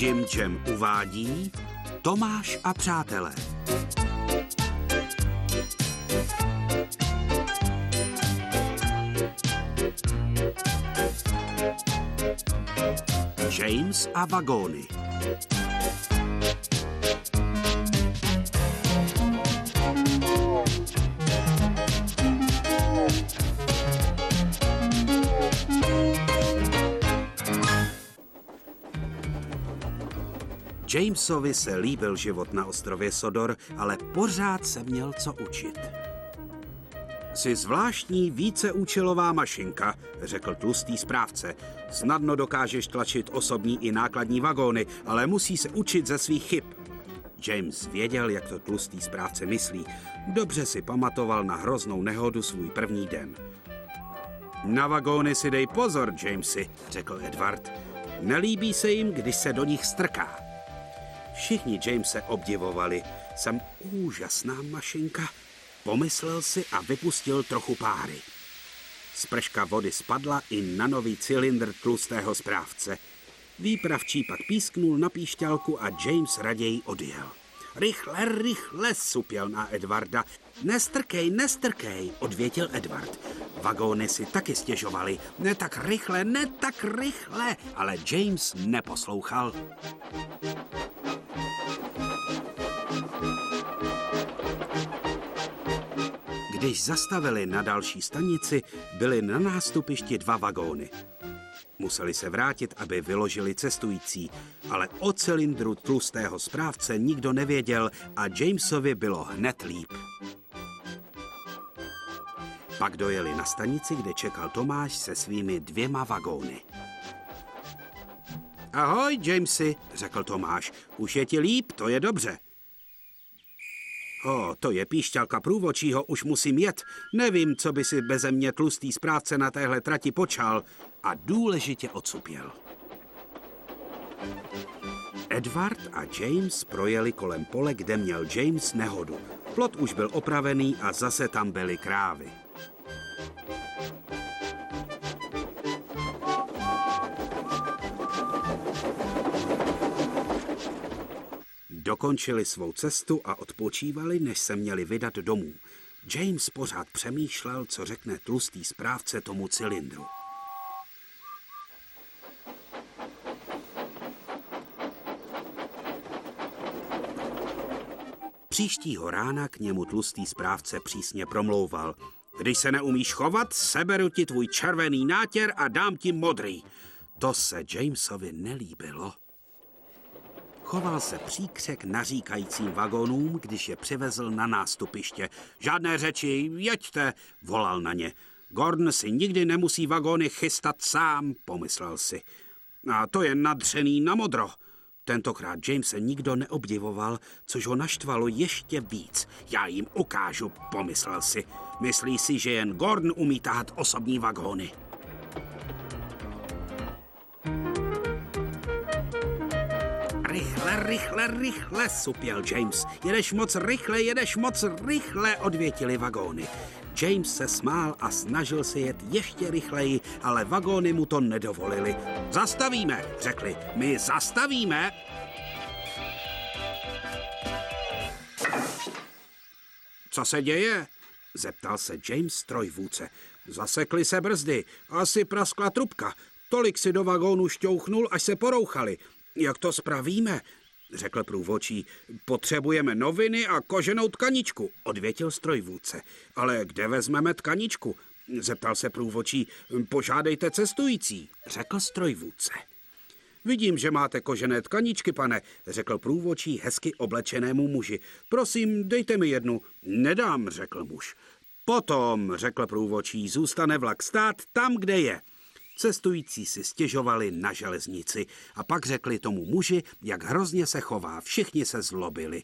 Jim Jam uvádí Tomáš a přátelé. James a vagóny. Jamesovi se líbil život na ostrově Sodor, ale pořád se měl co učit. Jsi zvláštní víceúčelová mašinka, řekl tlustý správce. Snadno dokážeš tlačit osobní i nákladní vagóny, ale musí se učit ze svých chyb. James věděl, jak to tlustý správce myslí. Dobře si pamatoval na hroznou nehodu svůj první den. Na vagóny si dej pozor, Jamesy, řekl Edward. Nelíbí se jim, když se do nich strká. Všichni Jamese obdivovali. Jsem úžasná mašinka, pomyslel si a vypustil trochu páry. Sprška vody spadla i na nový cylindr tlustého správce. Výpravčí pak písknul na píšťalku a James raději odjel. Rychle, rychle, supěl na Edvarda. Nestrkej, nestrkej, odvětil Edward. Vagóny si taky stěžovali. Ne tak rychle, ne tak rychle, ale James neposlouchal. Když zastavili na další stanici, byly na nástupišti dva vagóny. Museli se vrátit, aby vyložili cestující, ale o cylindru tlustého správce nikdo nevěděl a Jamesovi bylo hned líp. Pak dojeli na stanici, kde čekal Tomáš se svými dvěma vagóny. Ahoj, Jamesy, řekl Tomáš. Už je ti líp, to je dobře. O, to je píšťalka průvočího, už musím jet. Nevím, co by si beze mě tlustý správce na téhle trati počal. A důležitě odsupěl. Edward a James projeli kolem pole, kde měl James nehodu. Plot už byl opravený a zase tam byly krávy. Dokončili svou cestu a odpočívali, než se měli vydat domů. James pořád přemýšlel, co řekne tlustý správce tomu cylindru. Příštího rána k němu tlustý správce přísně promlouval. Když se neumíš chovat, seberu ti tvůj červený nátěr a dám ti modrý. To se Jamesovi nelíbilo. Choval se příkřek naříkajícím vagónům, když je přivezl na nástupiště. Žádné řeči, jeďte, volal na ně. Gordon si nikdy nemusí vagóny chystat sám, pomyslel si. A to je nadřený na modro. Tentokrát James se nikdo neobdivoval, což ho naštvalo ještě víc. Já jim ukážu, pomyslel si. Myslí si, že jen Gordon umí tahat osobní vagóny. Rychle, rychle, supěl James. Jedeš moc rychle, jedeš moc rychle, odvětili vagóny. James se smál a snažil se jet ještě rychleji, ale vagóny mu to nedovolili. Zastavíme, řekli. My zastavíme. Co se děje? Zeptal se James strojvůdce. Zasekly se brzdy, asi praskla trubka. Tolik si do vagónu šťouchnul, až se porouchali. Jak to spravíme? Řekl průvočí. Potřebujeme noviny a koženou tkaničku, odvětil strojvůdce. Ale kde vezmeme tkaničku? Zeptal se průvočí. Požádejte cestující, řekl strojvůdce. Vidím, že máte kožené tkaničky, pane, řekl průvočí hezky oblečenému muži. Prosím, dejte mi jednu. Nedám, řekl muž. Potom, řekl průvočí, zůstane vlak stát tam, kde je. Cestující si stěžovali na železnici a pak řekli tomu muži, jak hrozně se chová. Všichni se zlobili.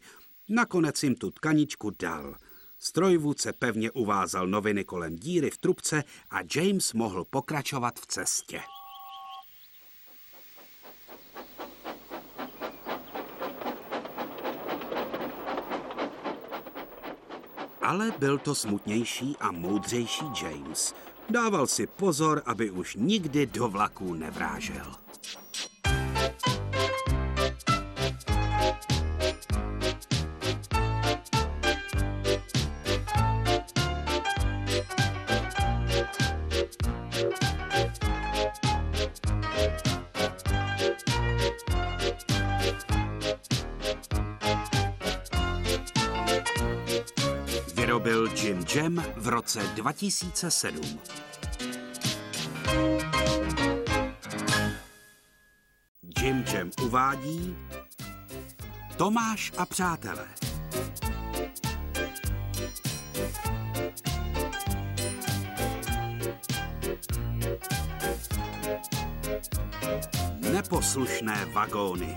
Nakonec jim tu tkaničku dal. Strojvůdce pevně uvázal noviny kolem díry v trubce a James mohl pokračovat v cestě. Ale byl to smutnější a moudřejší James – Dával si pozor, aby už nikdy do vlaků nevrážel. Vyrobil Jim Jam v roce 2007. uvádí Tomáš a přátelé. Neposlušné vagóny.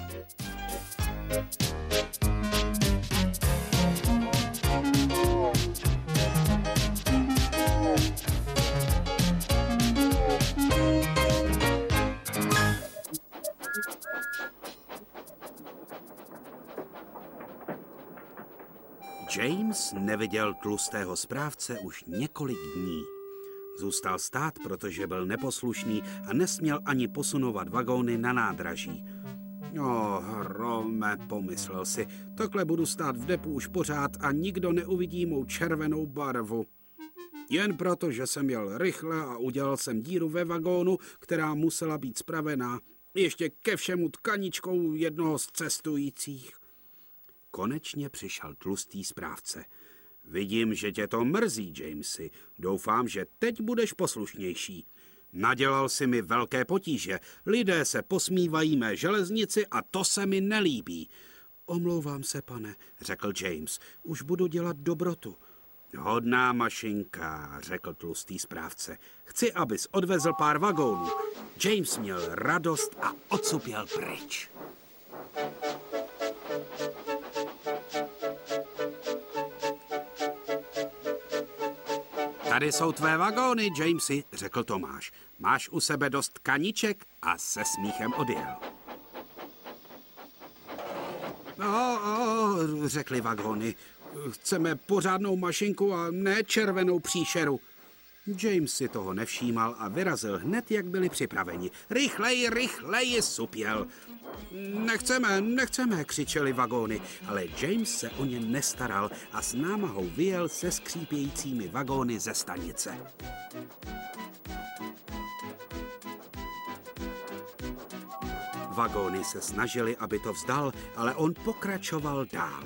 James neviděl tlustého správce už několik dní. Zůstal stát, protože byl neposlušný a nesměl ani posunovat vagóny na nádraží. O, Rome, pomyslel si, takhle budu stát v depu už pořád a nikdo neuvidí mou červenou barvu. Jen proto, že jsem jel rychle a udělal jsem díru ve vagónu, která musela být spravená, ještě ke všemu tkaničkou jednoho z cestujících. Konečně přišel tlustý správce. Vidím, že tě to mrzí, Jamesy. Doufám, že teď budeš poslušnější. Nadělal si mi velké potíže. Lidé se posmívají mé železnici a to se mi nelíbí. Omlouvám se, pane, řekl James. Už budu dělat dobrotu. Hodná mašinka, řekl tlustý správce. Chci, abys odvezl pár vagónů. James měl radost a odsupěl pryč. Tady jsou tvé vagóny, Jamesy, řekl Tomáš. Máš u sebe dost kaniček a se smíchem odjel. Oh, řekli vagóny. Chceme pořádnou mašinku a ne červenou příšeru. James si toho nevšímal a vyrazil hned, jak byli připraveni. Rychleji, rychleji, supěl. Nechceme, nechceme, křičeli vagóny, ale James se o ně nestaral a s námahou vyjel se skřípějícími vagóny ze stanice. Vagóny se snažili, aby to vzdal, ale on pokračoval dál.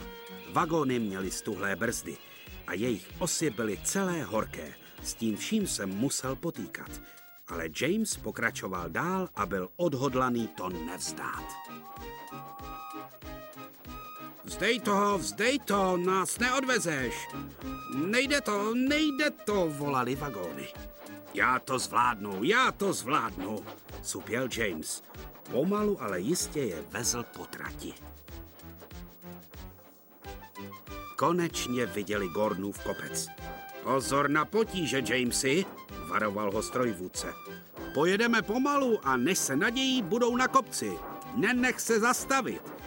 Vagóny měly stuhlé brzdy a jejich osy byly celé horké. S tím vším se musel potýkat. Ale James pokračoval dál a byl odhodlaný to nevzdát. Vzdej to, vzdej to, nás neodvezeš. Nejde to, nejde to, volali vagóny. Já to zvládnu, já to zvládnu, supěl James. Pomalu, ale jistě je vezl po trati. Konečně viděli Gordonův kopec. Pozor na potíže, Jamesy, varoval ho strojvůdce. Pojedeme pomalu a než se nadějí, budou na kopci. Nenech se zastavit.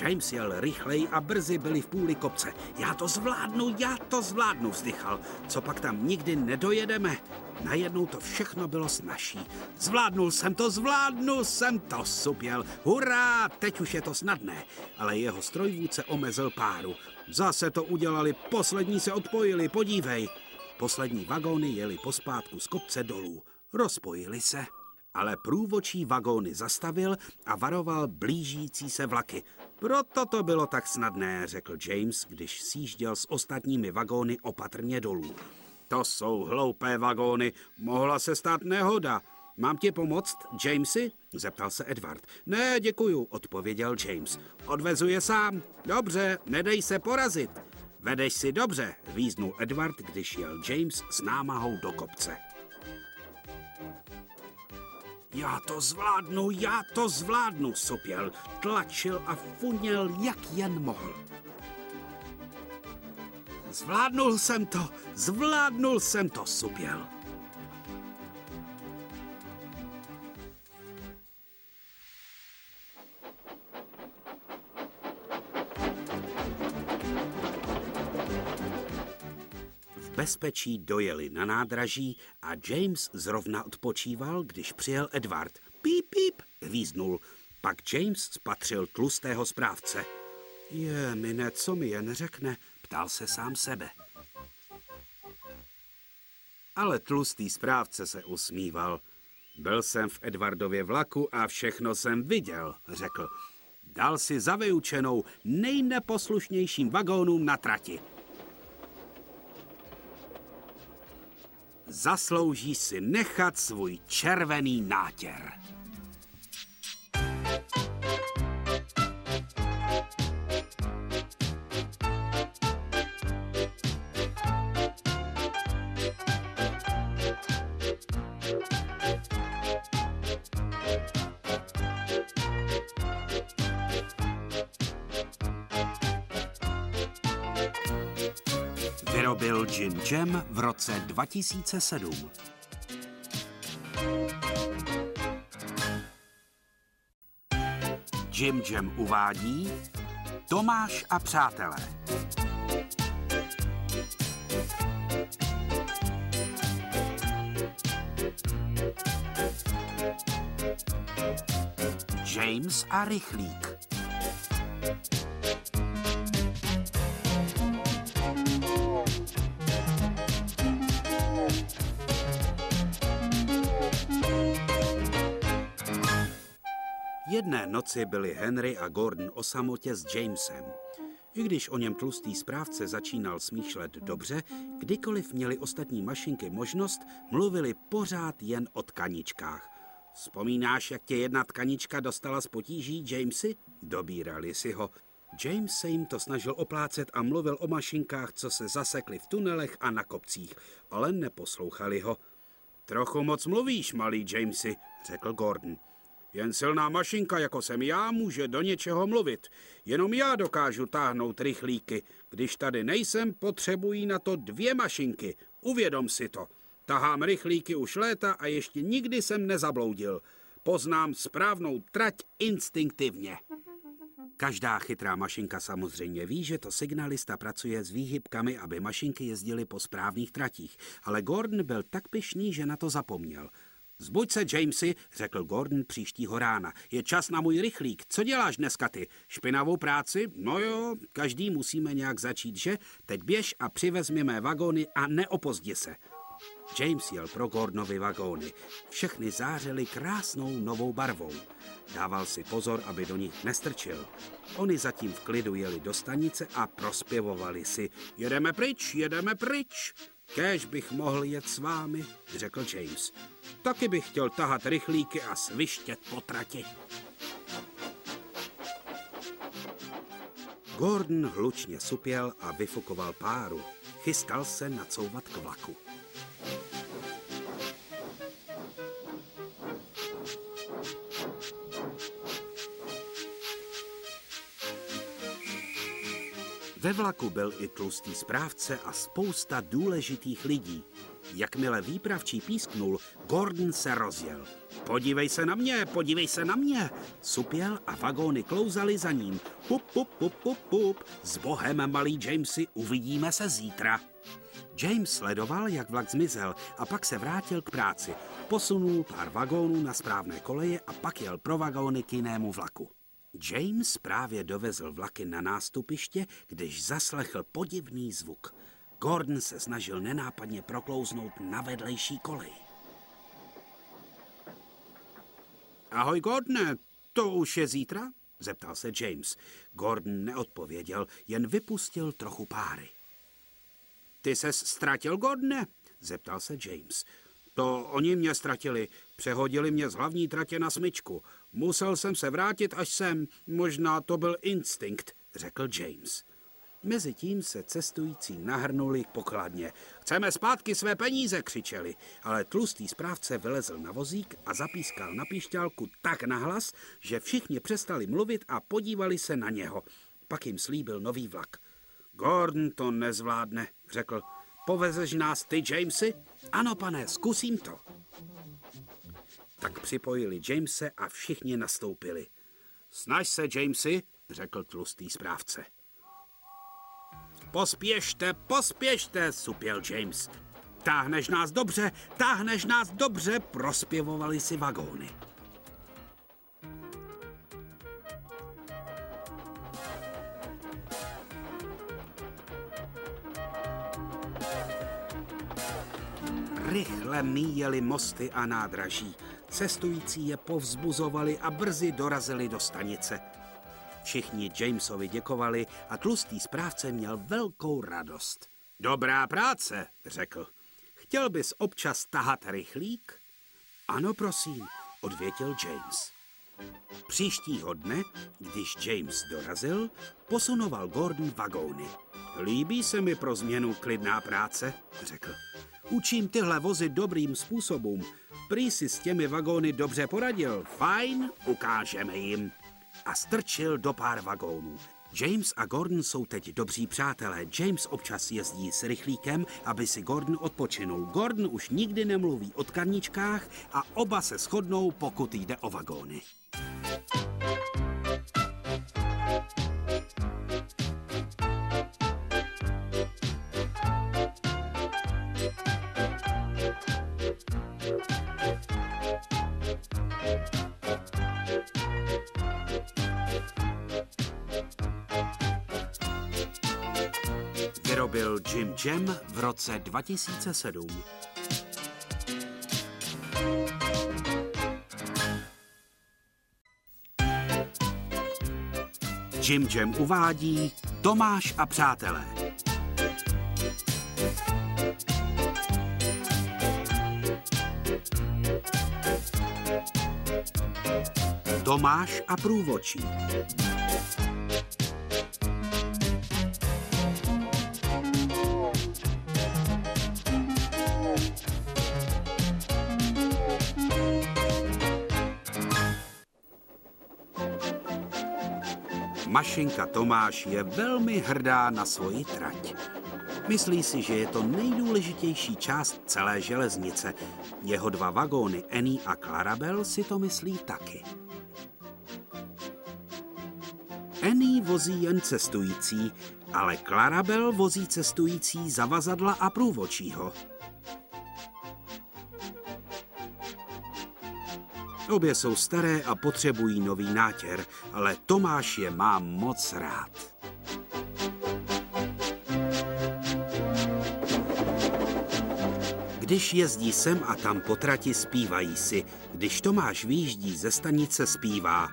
James jel rychleji a brzy byli v půli kopce. Já to zvládnu, já to zvládnu, vzdychal. Co pak tam nikdy nedojedeme? Najednou to všechno bylo snažší. Zvládnul jsem to, zvládnul jsem to, supěl. Hurá, teď už je to snadné. Ale jeho strojvůdce omezil páru. Zase to udělali, poslední se odpojili, podívej. Poslední vagóny jeli pospátku z kopce dolů. Rozpojili se. Ale průvočí vagóny zastavil a varoval blížící se vlaky. Proto to bylo tak snadné, řekl James, když sjížděl s ostatními vagóny opatrně dolů. To jsou hloupé vagóny, mohla se stát nehoda. Mám ti pomoct, Jamesy? Zeptal se Edward. Ne, děkuju, odpověděl James. Odvezu je sám. Dobře, nedej se porazit. Vedeš si dobře, význul Edward, když jel James s námahou do kopce. Já to zvládnu, já to zvládnu, sopěl, tlačil a funěl, jak jen mohl. Zvládnul jsem to, zvládnul jsem to, supěl. Bezpečí dojeli na nádraží a James zrovna odpočíval, když přijel Edward. Píp, píp, hvíznul. Pak James spatřil tlustého správce. Je, mine, co mi jen řekne, ptal se sám sebe. Ale tlustý správce se usmíval. Byl jsem v Edwardově vlaku a všechno jsem viděl, řekl. Dal si za vyučenou nejneposlušnějším vagónům na trati. Zaslouží si nechat svůj červený nátěr. Vyrobil Jim Jam v roce 2007. Jim Jam uvádí Tomáš a přátelé. James a Rychlík. Jedné noci byli Henry a Gordon o samotě s Jamesem. I když o něm tlustý správce začínal smýšlet dobře, kdykoliv měli ostatní mašinky možnost, mluvili pořád jen o tkaničkách. Vzpomínáš, jak tě jedna tkanička dostala z potíží, Jamesy? Dobírali si ho. James se jim to snažil oplácet a mluvil o mašinkách, co se zasekly v tunelech a na kopcích, ale neposlouchali ho. Trochu moc mluvíš, malý Jamesy, řekl Gordon. Jen silná mašinka, jako jsem já, může do něčeho mluvit. Jenom já dokážu táhnout rychlíky. Když tady nejsem, potřebují na to dvě mašinky. Uvědom si to. Tahám rychlíky už léta a ještě nikdy jsem nezabloudil. Poznám správnou trať instinktivně. Každá chytrá mašinka samozřejmě ví, že to signalista pracuje s výhybkami, aby mašinky jezdily po správných tratích, ale Gordon byl tak pyšný, že na to zapomněl. Zbuď se, Jamesy, řekl Gordon příštího rána. Je čas na můj rychlík. Co děláš dneska ty? Špinavou práci? No jo, každý musíme nějak začít, že? Teď běž a přivezmi mé vagóny a neopozdi se. James jel pro Gordonovy vagóny. Všechny zářily krásnou novou barvou. Dával si pozor, aby do nich nestrčil. Oni zatím v klidu jeli do stanice a prospěvovali si. Jedeme pryč, jedeme pryč. Kéž bych mohl jet s vámi, řekl James. Taky bych chtěl tahat rychlíky a svištět po trati. Gordon hlučně supěl a vyfukoval páru. Chystal se nacouvat k vlaku. Ve vlaku byl i tlustý správce a spousta důležitých lidí. Jakmile výpravčí písknul, Gordon se rozjel. Podívej se na mě, podívej se na mě. Supěl a vagóny klouzaly za ním. Pup, pup, pup, pup, pup. S bohem, malý Jamesy, uvidíme se zítra. James sledoval, jak vlak zmizel a pak se vrátil k práci. Posunul pár vagónů na správné koleje a pak jel pro vagóny k jinému vlaku. James právě dovezl vlaky na nástupiště, když zaslechl podivný zvuk. Gordon se snažil nenápadně proklouznout na vedlejší kolej. Ahoj, Gordone, to už je zítra? Zeptal se James. Gordon neodpověděl, jen vypustil trochu páry. Ty ses ztratil, Gordone? Zeptal se James. To oni mě ztratili. Přehodili mě z hlavní tratě na smyčku. Musel jsem se vrátit až sem. Možná to byl instinkt, řekl James. Mezitím se cestující nahrnuli k pokladně. Chceme zpátky své peníze, křičeli, ale tlustý správce vylezl na vozík a zapískal na píšťálku tak nahlas, že všichni přestali mluvit a podívali se na něho. Pak jim slíbil nový vlak. Gordon to nezvládne, řekl. Povezeš nás ty, Jamesy? Ano, pane, zkusím to. Tak připojili Jamese a všichni nastoupili. Snaž se, Jamesy, řekl tlustý správce. Pospěšte, pospěšte, supěl James. Táhneš nás dobře, táhneš nás dobře, prospěvovali si vagóny. Rychle míjeli mosty a nádraží. Cestující je povzbuzovali a brzy dorazili do stanice. Všichni Jamesovi děkovali a tlustý správce měl velkou radost. Dobrá práce, řekl. chtěl bys občas tahat rychlík? Ano, prosím, odvětil James. Příštího dne, když James dorazil, posunoval Gordon vagóny. Líbí se mi pro změnu klidná práce, řekl. Učím tyhle vozy dobrým způsobům. Prý si s těmi vagóny dobře poradil. Fajn, ukážeme jim. A strčil do pár vagónů. James a Gordon jsou teď dobří přátelé. James občas jezdí s rychlíkem, aby si Gordon odpočinul. Gordon už nikdy nemluví o tkaníčkách a oba se shodnou, pokud jde o vagóny. Jam v roce 2007. Jim Jam uvádí Tomáš a přátelé. Tomáš a průvočí. Mašinka Tomáš je velmi hrdá na svoji trať. Myslí si, že je to nejdůležitější část celé železnice. Jeho dva vagóny Annie a Clarabel si to myslí taky. Annie vozí jen cestující, ale Clarabel vozí cestující zavazadla a průvočího. Obě jsou staré a potřebují nový nátěr, ale Tomáš je má moc rád. Když jezdí sem a tam po trati, zpívají si. Když Tomáš výjíždí ze stanice, zpívá.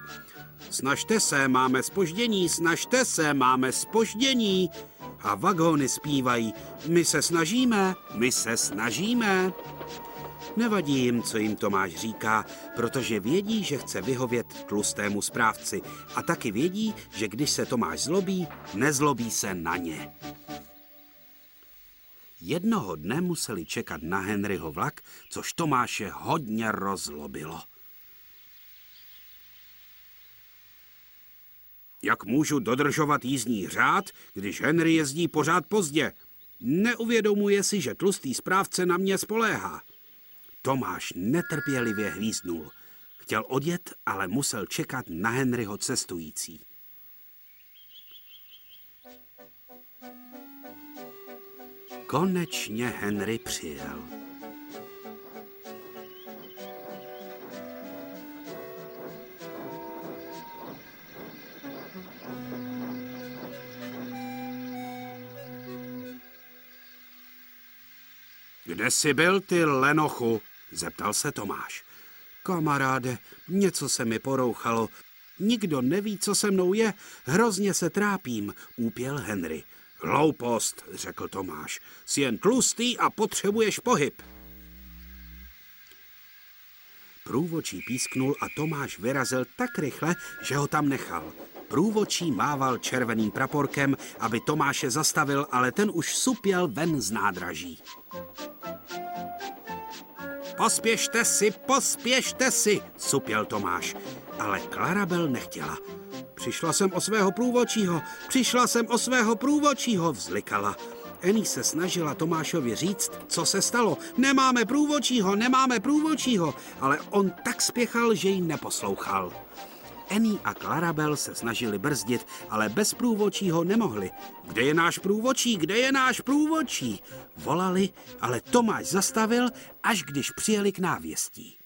Snažte se, máme spoždění, snažte se, máme spoždění. A vagóny zpívají. My se snažíme, my se snažíme. Nevadí jim, co jim Tomáš říká, protože vědí, že chce vyhovět tlustému správci a taky vědí, že když se Tomáš zlobí, nezlobí se na ně. Jednoho dne museli čekat na Henryho vlak, což Tomáše hodně rozlobilo. Jak můžu dodržovat jízdní řád, když Henry jezdí pořád pozdě? Neuvědomuje si, že tlustý správce na mě spoléhá. Tomáš netrpělivě hvízdnul. Chtěl odjet, ale musel čekat na Henryho cestující. Konečně Henry přijel. Kde jsi byl, ty lenochu? Zeptal se Tomáš. Kamaráde, něco se mi porouchalo. Nikdo neví, co se mnou je. Hrozně se trápím, úpěl Henry. Hloupost, řekl Tomáš. Jsi jen tlustý a potřebuješ pohyb. Průvočí písknul a Tomáš vyrazil tak rychle, že ho tam nechal. Průvočí mával červeným praporkem, aby Tomáše zastavil, ale ten už supěl ven z nádraží. Pospěšte si, pospěšte si, supěl Tomáš. Ale Clarabel nechtěla. Přišla jsem o svého průvočího, přišla jsem o svého průvočího, vzlikala. Eni se snažila Tomášovi říct, co se stalo. Nemáme průvočího, nemáme průvočího, ale on tak spěchal, že ji neposlouchal. Annie a Clarabel se snažili brzdit, ale bez průvočího nemohli. Kde je náš průvočí? Kde je náš průvočí? Volali, ale Tomáš zastavil, až když přijeli k návěstí.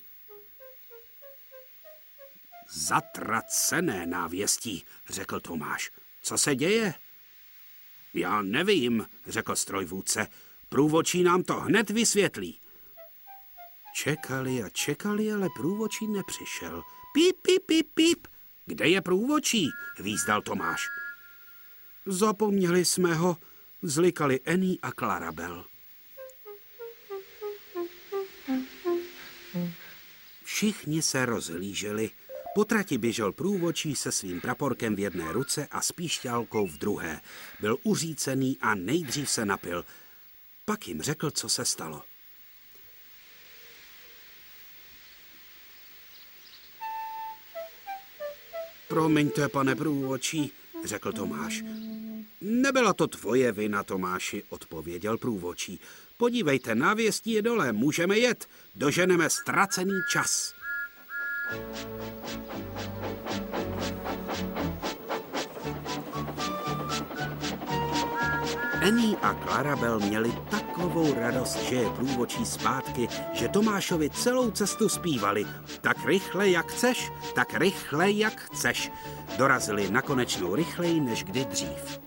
Zatracené návěstí, řekl Tomáš. Co se děje? Já nevím, řekl strojvůdce. Průvočí nám to hned vysvětlí. Čekali a čekali, ale průvočí nepřišel. Píp, píp, píp, píp, kde je průvočí? Výzdal Tomáš. Zapomněli jsme ho, zlikali Eni a Klarabel. Všichni se rozhlíželi. Po trati běžel průvočí se svým praporkem v jedné ruce a s píšťálkou v druhé. Byl uřícený a nejdřív se napil. Pak jim řekl, co se stalo. Promiňte, pane průvočí, řekl Tomáš. Nebyla to tvoje vina, Tomáši, odpověděl průvočí. Podívejte, návěstí je dole, můžeme jet, doženeme ztracený čas. Annie a Clarabel měli takovou radost, že je průvočí zpátky, že Tomášovi celou cestu zpívali. Tak rychle, jak chceš, tak rychle, jak chceš. Dorazili nakonečnou rychleji, než kdy dřív.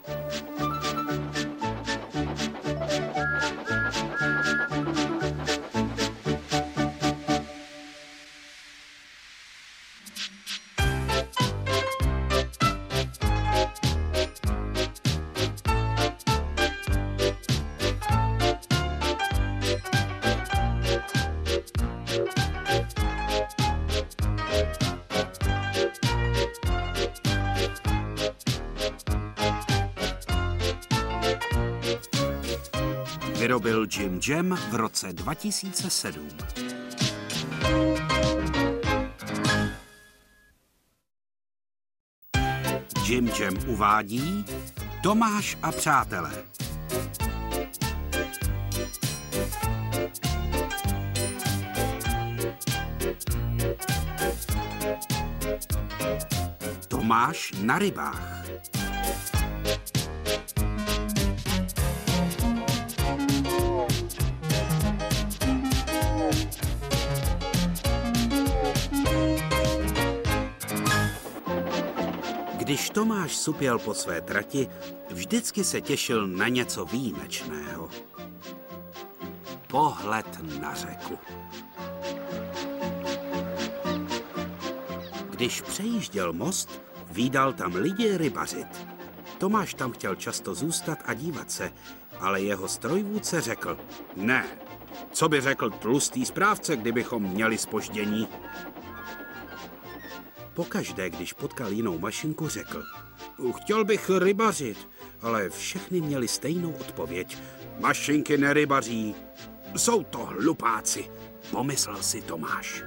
Vyrobil Jim Jam v roce 2007. Jim Jam uvádí Tomáš a přátelé. Tomáš na rybách. Když Tomáš supěl po své trati, vždycky se těšil na něco výjimečného. Pohled na řeku. Když přejížděl most, výdal tam lidi rybařit. Tomáš tam chtěl často zůstat a dívat se, ale jeho strojvůdce řekl, ne, co by řekl tlustý správce, kdybychom měli spoždění? Pokaždé, když potkal jinou mašinku, řekl, chtěl bych rybařit, ale všechny měli stejnou odpověď. Mašinky nerybaří, jsou to hlupáci, pomyslel si Tomáš.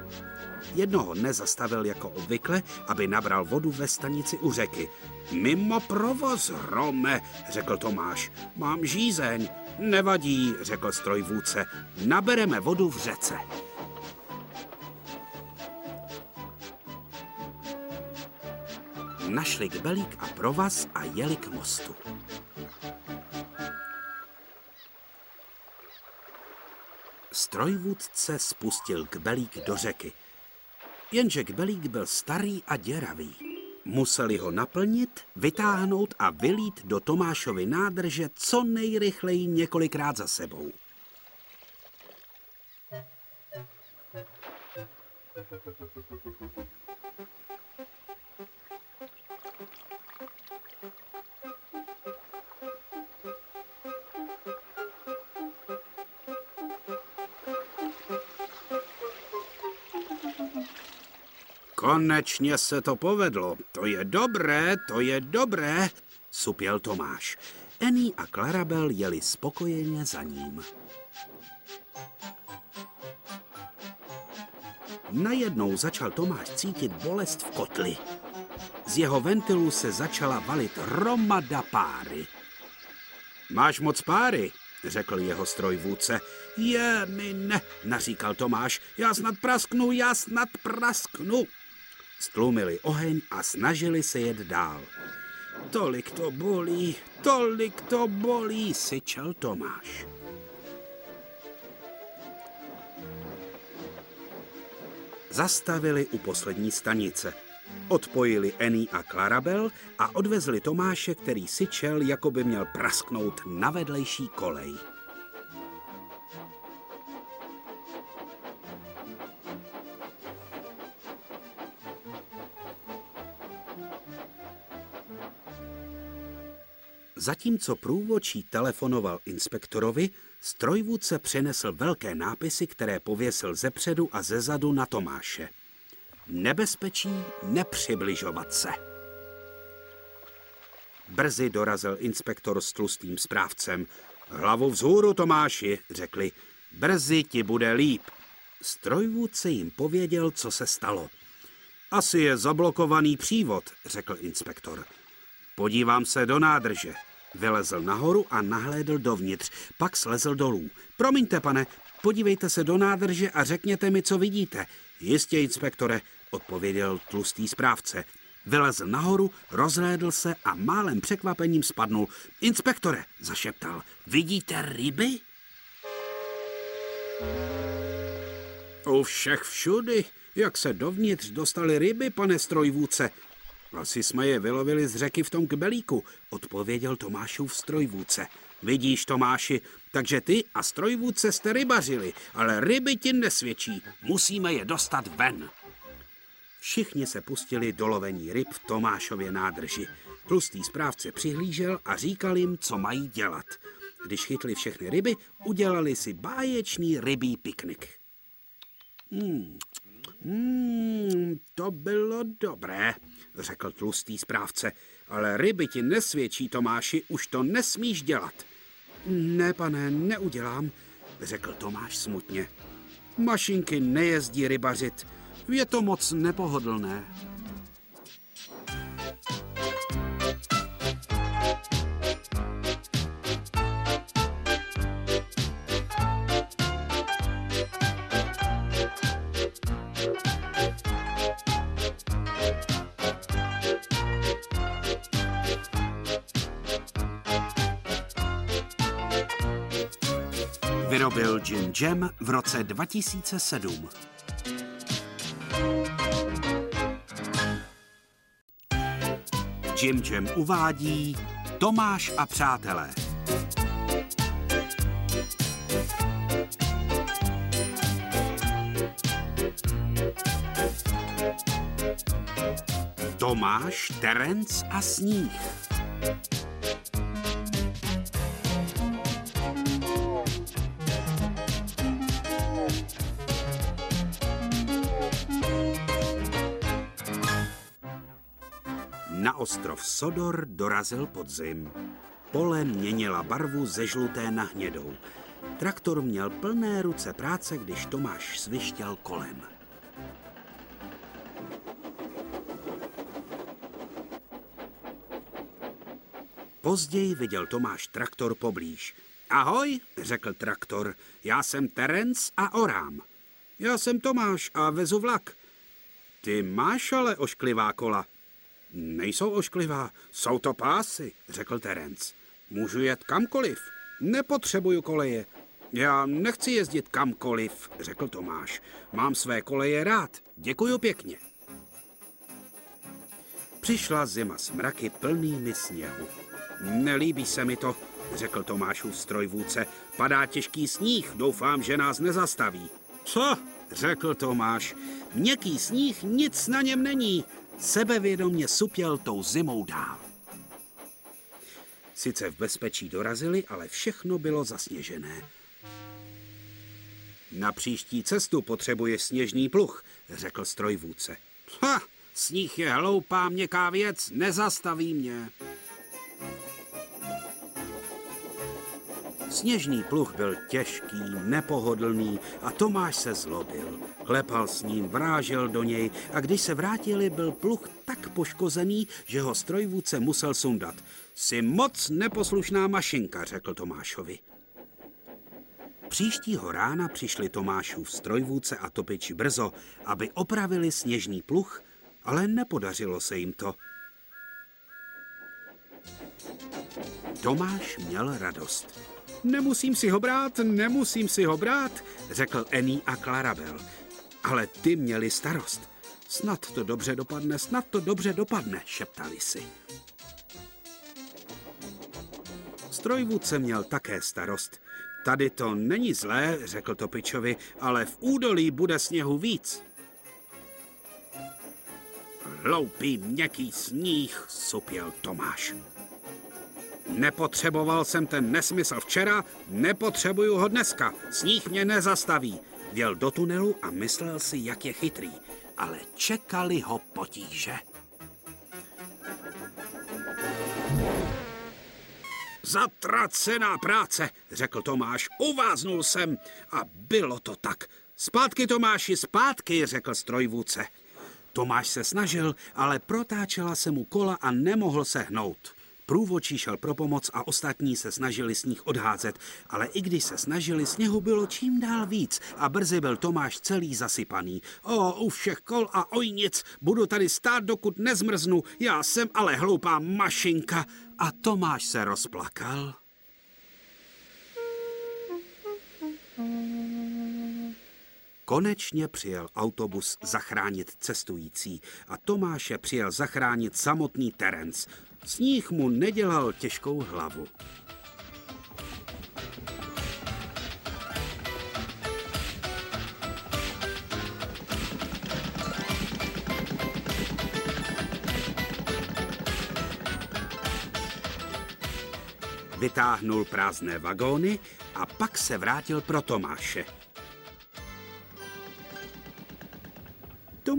Jednoho dne zastavil jako obvykle, aby nabral vodu ve stanici u řeky. Mimo provoz, Rome, řekl Tomáš. Mám žízeň. Nevadí, řekl strojvůdce. Nabereme vodu v řece. Našli kbelík a provaz a jeli k mostu. Strojvůdce spustil kbelík do řeky. Jenže kbelík byl starý a děravý. Museli ho naplnit, vytáhnout a vylít do Tomášovy nádrže co nejrychleji několikrát za sebou. Konečně se to povedlo. To je dobré, to je dobré, supěl Tomáš. Ení a Clarabel jeli spokojeně za ním. Najednou začal Tomáš cítit bolest v kotli. Z jeho ventilu se začala valit hromada páry. Máš moc páry, řekl jeho strojvůdce. Je mi ne, naříkal Tomáš. Já snad prasknu, já snad prasknu. Stlumili oheň a snažili se jet dál. Tolik to bolí, tolik to bolí, syčel Tomáš. Zastavili u poslední stanice. Odpojili Eni a Clarabel a odvezli Tomáše, který syčel, jako by měl prasknout na vedlejší kolej. Zatímco průvočí telefonoval inspektorovi, strojvůdce přinesl velké nápisy, které pověsil zepředu a zezadu na Tomáše. Nebezpečí nepřibližovat se. Brzy dorazil inspektor s tlustým správcem. Hlavu vzhůru, Tomáši, řekli. Brzy ti bude líp. Strojvůdce jim pověděl, co se stalo. Asi je zablokovaný přívod, řekl inspektor. Podívám se do nádrže. Vylezl nahoru a nahlédl dovnitř, pak slezl dolů. Promiňte, pane, podívejte se do nádrže a řekněte mi, co vidíte. Jistě, inspektore, odpověděl tlustý správce. Vylezl nahoru, rozhlédl se a málem překvapením spadnul. Inspektore, zašeptal, vidíte ryby? U všech všudy, jak se dovnitř dostaly ryby, pane strojvůdce. Asi jsme je vylovili z řeky v tom kbelíku, odpověděl Tomášův strojvůdce. Vidíš, Tomáši, takže ty a strojvůdce jste rybařili, ale ryby ti nesvědčí. Musíme je dostat ven. Všichni se pustili do lovení ryb v Tomášově nádrži. Tlustý správce přihlížel a říkal jim, co mají dělat. Když chytli všechny ryby, udělali si báječný rybí piknik. Hmm, hmm, to bylo dobré, řekl tlustý správce, ale ryby ti nesvědčí, Tomáši, už to nesmíš dělat. Ne, pane, neudělám, řekl Tomáš smutně. Mašinky nejezdí rybařit, je to moc nepohodlné. Jam v roce 2007. Jim Jam uvádí Tomáš a přátelé. Tomáš, Terenc a sníh. Ostrov Sodor dorazil podzim. Pole měnila barvu ze žluté na hnědou. Traktor měl plné ruce práce, když Tomáš svištěl kolem. Později viděl Tomáš traktor poblíž. Ahoj, řekl traktor, já jsem Terenc a orám. Já jsem Tomáš a vezu vlak. Ty máš ale ošklivá kola, Nejsou ošklivá, jsou to pásy, řekl Terenc. Můžu jet kamkoliv, nepotřebuju koleje. Já nechci jezdit kamkoliv, řekl Tomáš. Mám své koleje rád, děkuju pěkně. Přišla zima s mraky plnými sněhu. Nelíbí se mi to, řekl Tomášův strojvůdce. Padá těžký sníh, doufám, že nás nezastaví. Co? řekl Tomáš. Měkký sníh, nic na něm není. Sebevědomně supěl tou zimou dál. Sice v bezpečí dorazili, ale všechno bylo zasněžené. Na příští cestu potřebuje sněžný pluh, řekl strojvůdce. Ha, sníh je hloupá měkká věc, nezastaví mě. Sněžný pluh byl těžký, nepohodlný a Tomáš se zlobil. Klepal s ním, vrážel do něj a když se vrátili, byl pluh tak poškozený, že ho strojvůdce musel sundat. Jsi moc neposlušná mašinka, řekl Tomášovi. Příštího rána přišli Tomášův strojvůdce a topiči brzo, aby opravili sněžný pluh, ale nepodařilo se jim to. Tomáš měl radost. Nemusím si ho brát, nemusím si ho brát, řekl Ení a Clarabel. Ale ty měli starost. Snad to dobře dopadne, snad to dobře dopadne, šeptali si. Strojvůdce měl také starost. Tady to není zlé, řekl Topičovi, ale v údolí bude sněhu víc. Hloupý měkký sníh, supěl Tomáš. Nepotřeboval jsem ten nesmysl včera, nepotřebuju ho dneska. Sníh mě nezastaví. Věl do tunelu a myslel si, jak je chytrý. Ale čekali ho potíže. Zatracená práce, řekl Tomáš. Uváznul jsem. A bylo to tak. Zpátky, Tomáši, zpátky, řekl strojvůdce. Tomáš se snažil, ale protáčela se mu kola a nemohl se hnout. Průvočí šel pro pomoc a ostatní se snažili sníh odházet, ale i když se snažili, sněhu bylo čím dál víc a brzy byl Tomáš celý zasypaný. O, u všech kol a ojnic, budu tady stát, dokud nezmrznu, já jsem ale hloupá mašinka. A Tomáš se rozplakal. Konečně přijel autobus zachránit cestující a Tomáše přijel zachránit samotný Terence. Sníh mu nedělal těžkou hlavu. Vytáhnul prázdné vagóny a pak se vrátil pro Tomáše.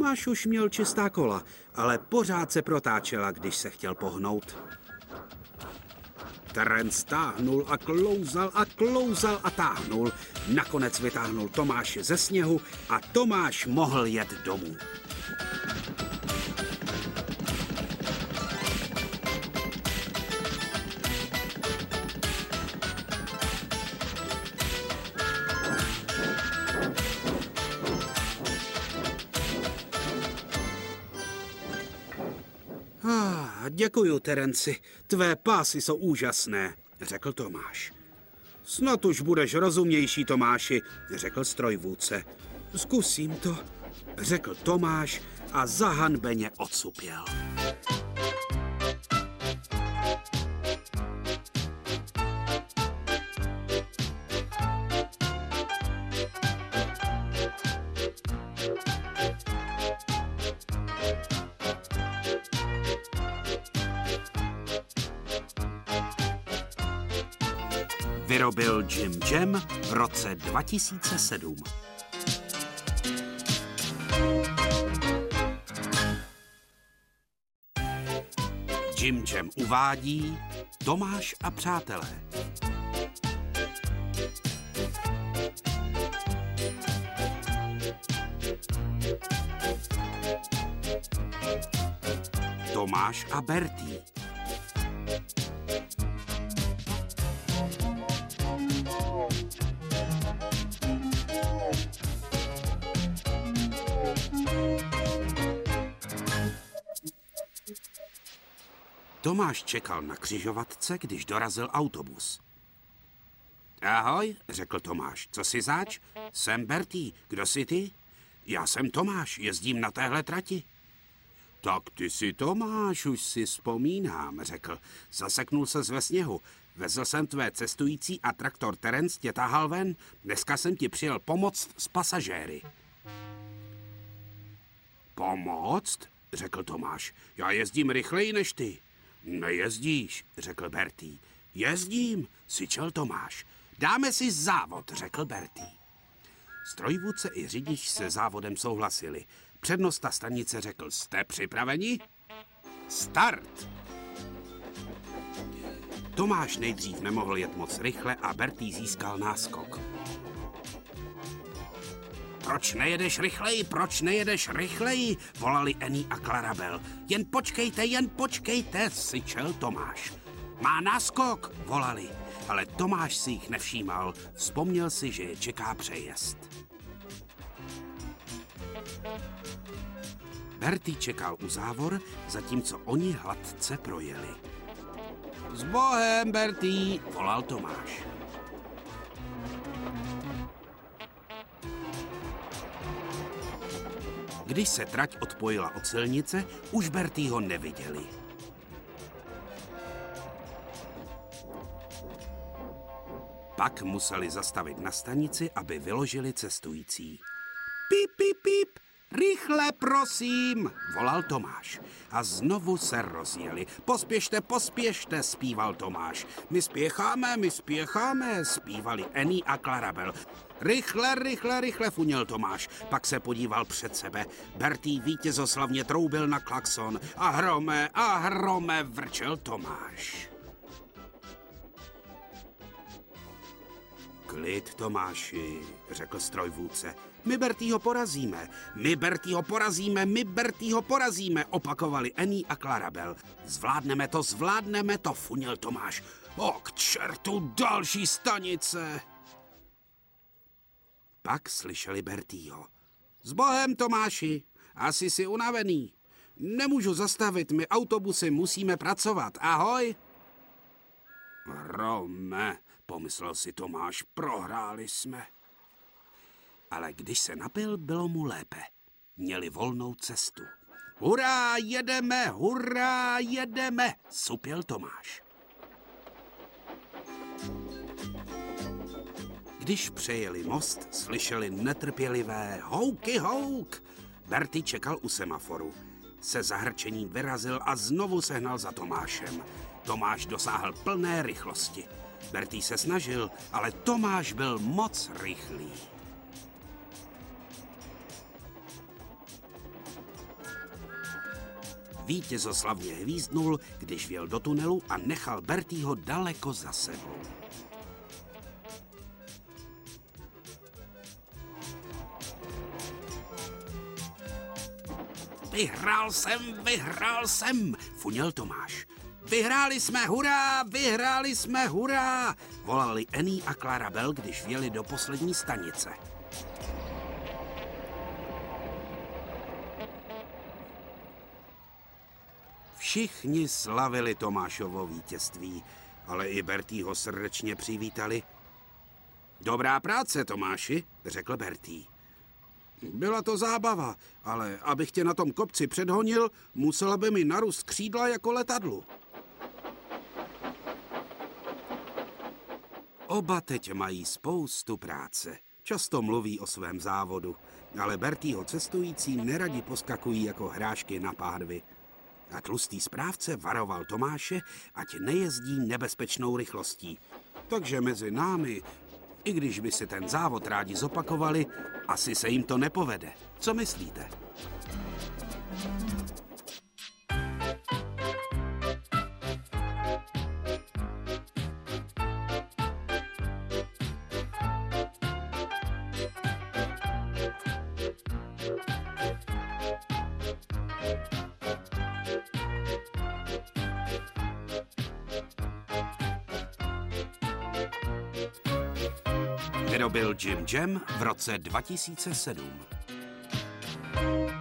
Tomáš už měl čistá kola, ale pořád se protáčela, když se chtěl pohnout. Teren stáhnul a klouzal a klouzal a táhnul. Nakonec vytáhnul Tomáše ze sněhu a Tomáš mohl jet domů. Děkuju, Terenci. Tvé pásy jsou úžasné, řekl Tomáš. Snad už budeš rozumnější, Tomáši, řekl strojvůdce. Zkusím to, řekl Tomáš a zahanbeně odsupěl. Vyrobil Jim Jam v roce 2007. Jim Jam uvádí Tomáš a přátelé. Tomáš a Bertie. Tomáš čekal na křižovatce, když dorazil autobus. Ahoj, řekl Tomáš. Co jsi zač? Jsem Bertý. Kdo jsi ty? Já jsem Tomáš, jezdím na téhle trati. Tak ty jsi Tomáš, už si vzpomínám, řekl. Zaseknul se ve sněhu. Vezl jsem tvé cestující a traktor Terence tě tahal ven. Dneska jsem ti přijel pomoct s pasažéry. Pomoct? řekl Tomáš. Já jezdím rychleji než ty. Nejezdíš, řekl Bertý. Jezdím, syčel Tomáš. Dáme si závod, řekl Bertý. Strojvůdce i řidič se závodem souhlasili. Přednosta stanice řekl, jste připraveni? Start! Tomáš nejdřív nemohl jet moc rychle a Bertý získal náskok. Proč nejedeš rychleji, proč nejedeš rychleji, volali Ení a Clarabel. Jen počkejte, jen počkejte, syčel Tomáš. Má náskok, volali, ale Tomáš si jich nevšímal, vzpomněl si, že je čeká přejezd. Bertie čekal u závor, zatímco oni hladce projeli. S Bohem, Bertie, volal Tomáš. Když se trať odpojila od silnice, už Bertýho neviděli. Pak museli zastavit na stanici, aby vyložili cestující. Píp, píp, píp, Rychle, prosím, volal Tomáš. A znovu se rozjeli. Pospěšte, pospěšte, zpíval Tomáš. My spěcháme, my spěcháme, zpívali Eni a Clarabel. Rychle, rychle, rychle, funěl Tomáš. Pak se podíval před sebe. Bertý vítězoslavně troubil na klakson. A hrome, a hrome, vrčel Tomáš. Klid, Tomáši, řekl strojvůdce. My Bertýho porazíme, my Bertýho porazíme, my Bertýho porazíme, opakovali Ení a Clarabel. Zvládneme to, zvládneme to, funil Tomáš. O, k čertu, další stanice! Pak slyšeli Bertýho. S Bohem, Tomáši, asi si unavený. Nemůžu zastavit, my autobusy musíme pracovat. Ahoj! Rome, pomyslel si Tomáš, prohráli jsme. Ale když se napil, bylo mu lépe. Měli volnou cestu. Hurá, jedeme, hurá, jedeme, supěl Tomáš. Když přejeli most, slyšeli netrpělivé houky houk. Berty čekal u semaforu. Se zahrčením vyrazil a znovu sehnal za Tomášem. Tomáš dosáhl plné rychlosti. Bertý se snažil, ale Tomáš byl moc rychlý. Vítězoslavně hvízdnul, když vjel do tunelu a nechal Bertýho daleko za sebou. Vyhrál jsem, vyhrál jsem, funěl Tomáš. Vyhráli jsme, hurá, vyhráli jsme, hurá, volali Ení a Clarabel, když vjeli do poslední stanice. Všichni slavili Tomášovo vítězství, ale i Bertý ho srdečně přivítali. Dobrá práce, Tomáši, řekl Bertý. Byla to zábava, ale abych tě na tom kopci předhonil, musela by mi narůst křídla jako letadlu. Oba teď mají spoustu práce. Často mluví o svém závodu, ale Bertýho cestující neradi poskakují jako hrášky na pádvy. A tlustý správce varoval Tomáše, ať nejezdí nebezpečnou rychlostí. Takže mezi námi, i když by si ten závod rádi zopakovali, asi se jim to nepovede. Co myslíte? vyrobil Jim Jam v roce 2007.